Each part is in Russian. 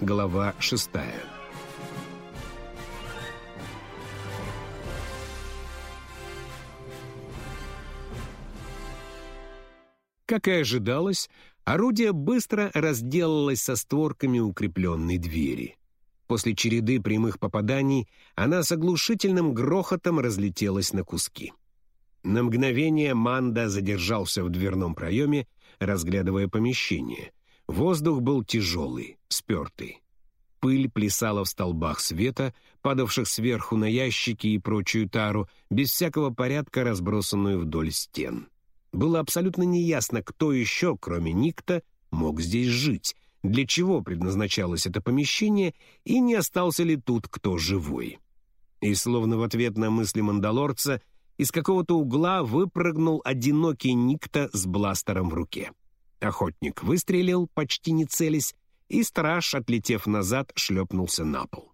глава 6. Как и ожидалось, орудие быстро разделалось со створками укрепленной двери. После череды прямых попаданий она с оглушительным грохотом разлетелась на куски. На мгновение Манда задержался в дверном проеме, разглядывая помещение. Воздух был тяжелый, спертый. Пыль плясала в столбах света, падавших сверху на ящики и прочую тару, без всякого порядка разбросанную вдоль стен. Было абсолютно неясно, кто еще, кроме Никта, мог здесь жить, для чего предназначалось это помещение и не остался ли тут кто живой. И словно в ответ на мысли мандалорца из какого-то угла выпрыгнул одинокий Никта с бластером в руке. Охотник выстрелил, почти не целясь, и страж, отлетев назад, шлепнулся на пол.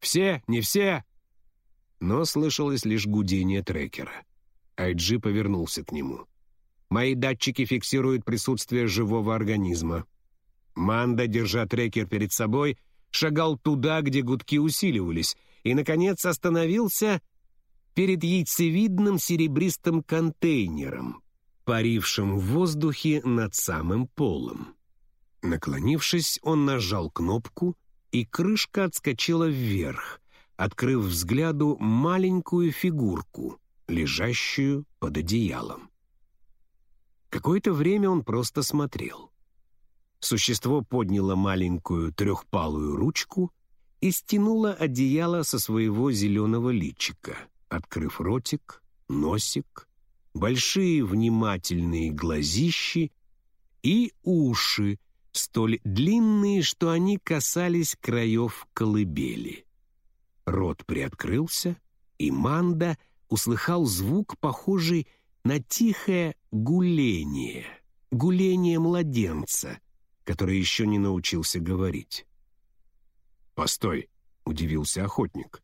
«Все, не все!» Но слышалось лишь гудение трекера. Айджи повернулся к нему. «Мои датчики фиксируют присутствие живого организма». Манда, держа трекер перед собой, шагал туда, где гудки усиливались, и, наконец, остановился перед яйцевидным серебристым контейнером, парившим в воздухе над самым полом. Наклонившись, он нажал кнопку, и крышка отскочила вверх, открыв взгляду маленькую фигурку, лежащую под одеялом. Какое-то время он просто смотрел. Существо подняло маленькую трехпалую ручку и стянуло одеяло со своего зеленого личика, открыв ротик, носик, большие внимательные глазищи и уши, столь длинные, что они касались краев колыбели. Рот приоткрылся, и Манда услыхал звук, похожий на тихое гуление, гуление младенца, который еще не научился говорить. «Постой», — удивился охотник.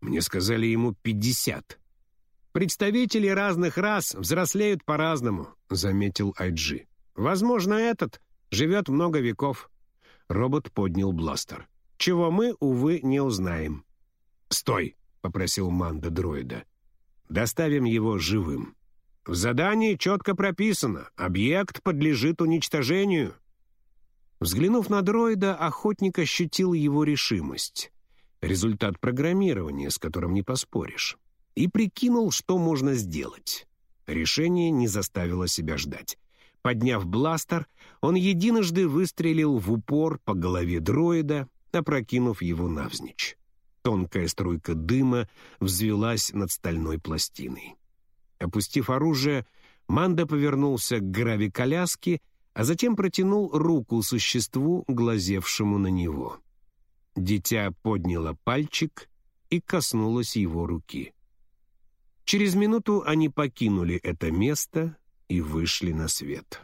«Мне сказали ему пятьдесят». «Представители разных рас взрослеют по-разному», — заметил Айджи. «Возможно, этот живет много веков». Робот поднял бластер. «Чего мы, увы, не узнаем». «Стой!» — попросил Манда дроида. Доставим его живым. В задании четко прописано, объект подлежит уничтожению. Взглянув на дроида, охотник ощутил его решимость. Результат программирования, с которым не поспоришь. И прикинул, что можно сделать. Решение не заставило себя ждать. Подняв бластер, он единожды выстрелил в упор по голове дроида, опрокинув его навзничь. Тонкая струйка дыма взвелась над стальной пластиной. Опустив оружие, Манда повернулся к грави-коляске, а затем протянул руку существу, глазевшему на него. Дитя подняло пальчик и коснулось его руки. Через минуту они покинули это место и вышли на свет.